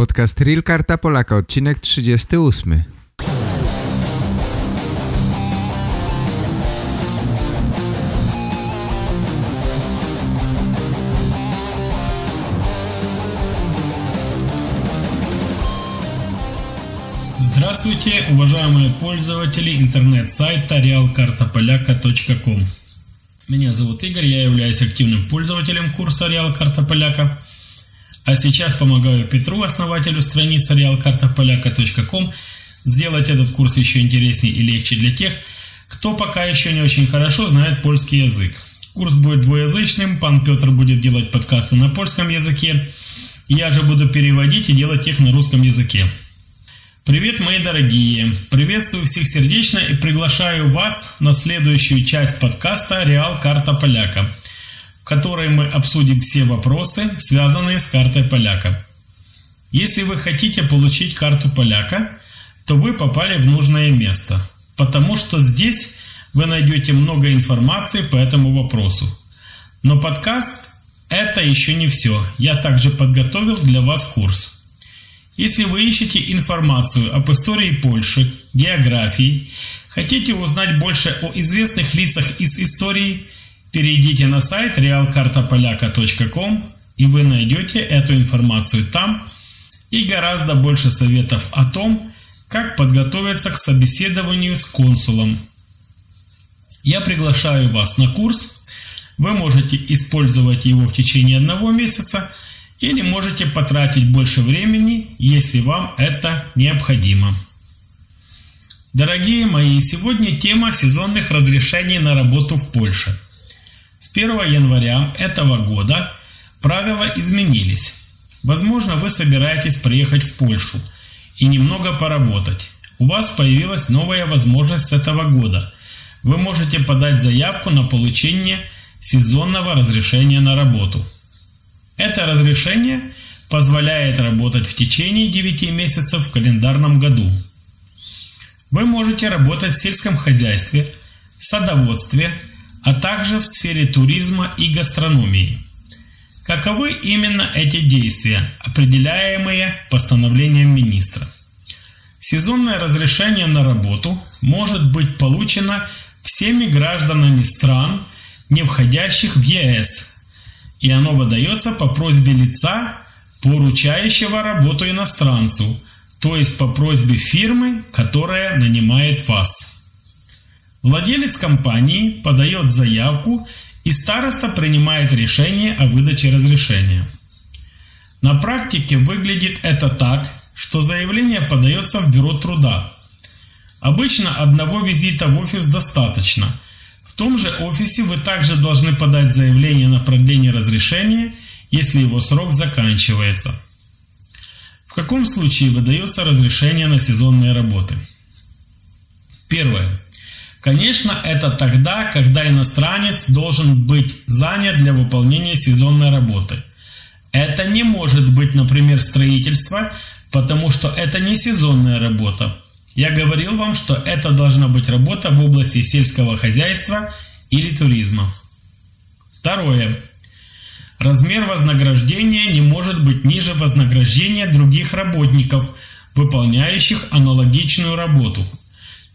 Podcast Real Karta Polaka, odcinek 38. Здравствуйте, уважаемые пользователи интернет-сайта realkartapolyaka.com Меня зовут Игорь, я являюсь активным пользователем курса Реал Карта Поляка. А сейчас помогаю Петру, основателю страницы realkartapolyaka.com, сделать этот курс еще интереснее и легче для тех, кто пока еще не очень хорошо знает польский язык. Курс будет двуязычным, пан Петр будет делать подкасты на польском языке, я же буду переводить и делать их на русском языке. Привет, мои дорогие! Приветствую всех сердечно и приглашаю вас на следующую часть подкаста «Реал Карта Поляка», которой мы обсудим все вопросы, связанные с картой Поляка. Если вы хотите получить карту Поляка, то вы попали в нужное место, потому что здесь вы найдете много информации по этому вопросу. Но подкаст – это еще не все. Я также подготовил для вас курс – если вы ищете информацию об истории Польши, географии, хотите узнать больше о известных лицах из истории, перейдите на сайт realkartapolaka.com и вы найдете эту информацию там и гораздо больше советов о том, как подготовиться к собеседованию с консулом. Я приглашаю вас на курс. Вы можете использовать его в течение одного месяца – или можете потратить больше времени, если вам это необходимо. Дорогие мои, сегодня тема сезонных разрешений на работу в Польше. С 1 января этого года правила изменились. Возможно, вы собираетесь приехать в Польшу и немного поработать. У вас появилась новая возможность с этого года. Вы можете подать заявку на получение сезонного разрешения на работу – это разрешение позволяет работать в течение 9 месяцев в календарном году. Вы можете работать в сельском хозяйстве, садоводстве, а также в сфере туризма и гастрономии. Каковы именно эти действия, определяемые постановлением министра? Сезонное разрешение на работу может быть получено всеми гражданами стран, не входящих в ЕС, и оно выдается по просьбе лица, поручающего работу иностранцу, то есть по просьбе фирмы, которая нанимает вас. Владелец компании подает заявку и староста принимает решение о выдаче разрешения. На практике выглядит это так, что заявление подается в бюро труда. Обычно одного визита в офис достаточно – в том же офисе вы также должны подать заявление на продление разрешения, если его срок заканчивается. В каком случае выдается разрешение на сезонные работы? Первое. Конечно, это тогда, когда иностранец должен быть занят для выполнения сезонной работы. Это не может быть, например, строительство, потому что это не сезонная работа. Я говорил вам, что это должна быть работа в области сельского хозяйства или туризма. Второе. Размер вознаграждения не может быть ниже вознаграждения других работников, выполняющих аналогичную работу.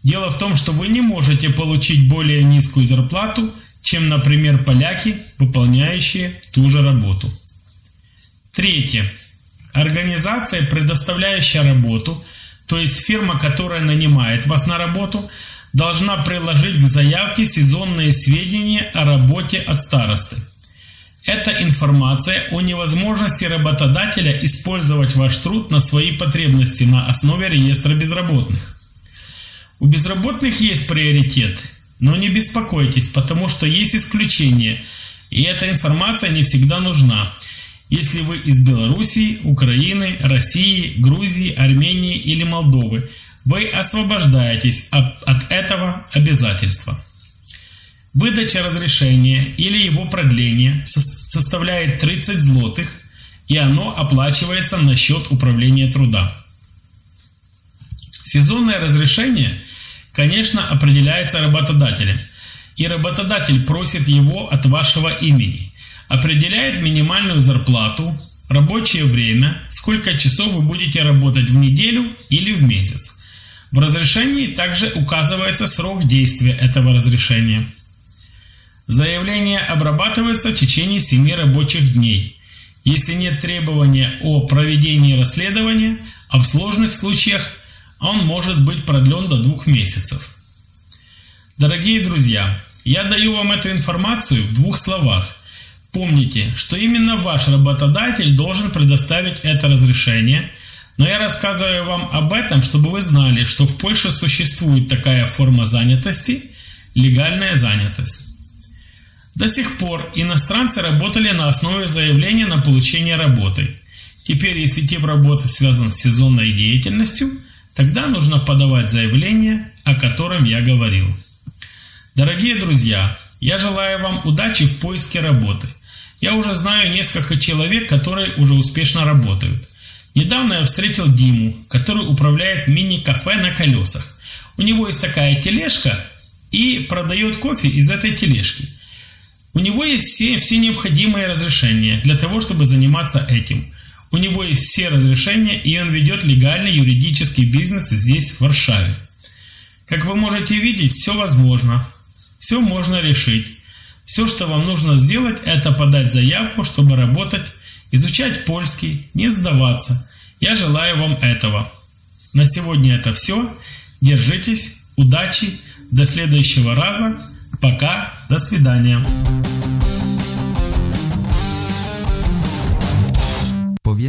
Дело в том, что вы не можете получить более низкую зарплату, чем, например, поляки, выполняющие ту же работу. Третье. Организация, предоставляющая работу – то есть фирма, которая нанимает вас на работу, должна приложить к заявке сезонные сведения о работе от старосты. Это информация о невозможности работодателя использовать ваш труд на свои потребности на основе реестра безработных. У безработных есть приоритет, но не беспокойтесь, потому что есть исключения, и эта информация не всегда нужна. Если вы из Белоруссии, Украины, России, Грузии, Армении или Молдовы, вы освобождаетесь от, от этого обязательства. Выдача разрешения или его продление составляет 30 злотых, и оно оплачивается на счет управления труда. Сезонное разрешение, конечно, определяется работодателем, и работодатель просит его от вашего имени – определяет минимальную зарплату, рабочее время, сколько часов вы будете работать в неделю или в месяц. В разрешении также указывается срок действия этого разрешения. Заявление обрабатывается в течение 7 рабочих дней. Если нет требования о проведении расследования, а в сложных случаях он может быть продлен до двух месяцев. Дорогие друзья, я даю вам эту информацию в двух словах. Помните, что именно ваш работодатель должен предоставить это разрешение, но я рассказываю вам об этом, чтобы вы знали, что в Польше существует такая форма занятости – легальная занятость. До сих пор иностранцы работали на основе заявления на получение работы. Теперь, если тип работы связан с сезонной деятельностью, тогда нужно подавать заявление, о котором я говорил. Дорогие друзья, я желаю вам удачи в поиске работы. Я уже знаю несколько человек, которые уже успешно работают. Недавно я встретил Диму, который управляет мини-кафе на колесах. У него есть такая тележка и продает кофе из этой тележки. У него есть все, все необходимые разрешения для того, чтобы заниматься этим. У него есть все разрешения, и он ведет легальный юридический бизнес здесь, в Варшаве. Как вы можете видеть, все возможно. Все можно решить. Все, что вам нужно сделать, это подать заявку, чтобы работать, изучать польский, не сдаваться. Я желаю вам этого. На сегодня это все. Держитесь. Удачи. До следующего раза. Пока. До свидания.